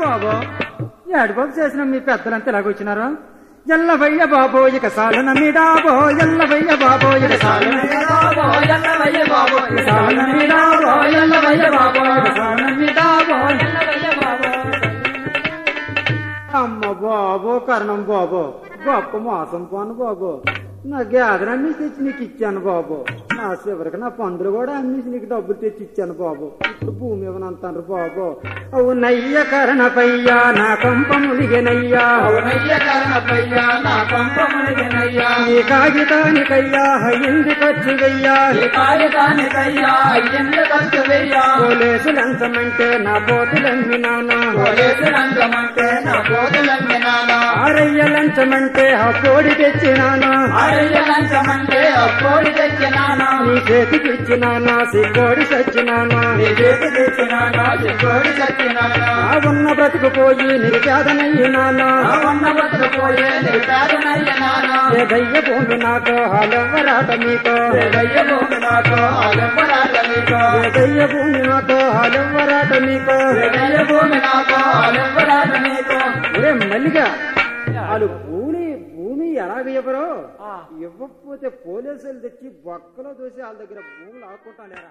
బాబో ఏడుబాబు చేసిన మీ పెద్దలంతా ఎలాగొచ్చినారు ఎల్లవయ్య బాబో ఇక సాలు మీడాబో ఎల్లవయ్య బాబో ఇక సాలు మీడాబో ఎల్లవయ్య బాబో ఇక సాలు ఎల్లవయ్య బాబో ఇక సాలు అమ్మ బాబో కరణం బాబో గొప్ప మోసం పోను బాబో. నా గేదెలు అమ్మేసి తెచ్చి నీకు ఇచ్చాను బాబు. నా చివరికి నా పందులు కూడా అమ్మేసి నీకు డబ్బులు తెచ్చి ఇచ్చాను బాబు. ఇప్పుడు భూమి ఇవ్వనంటారు బాబు. అవునయ్య కరణపయ్యా నా కంప మునిగెనయ్యా. ఈ కాగితానికయ్యా అయ్యింది ఖర్చు వెయ్యా. పోలేసు లంచమంటే నా పోతులమ్మినానా ఆరయ్య లంచమంటే ఆ కోడి తెచ్చినానా? నీ చేతికి ఇచ్చినానా? సిగ్గోడి సచ్చినానా ఆ ఉన్న బ్రతుకు పోయి నిరుపేదనయ్యినానా ఏ దయ్య భూమి నాకో. హాలెవ్వరాట మీకో ఏ దయ్య భూమి నాకో. హాలెవ్వరాట వాళ్ళు భూమి భూమి ఎలాగ ఇవ్వరో ఇవ్వకపోతే పోలీసులు తెచ్చి బొక్కలో దోసి వాళ్ళ దగ్గర భూములు ఆకుంటానేరా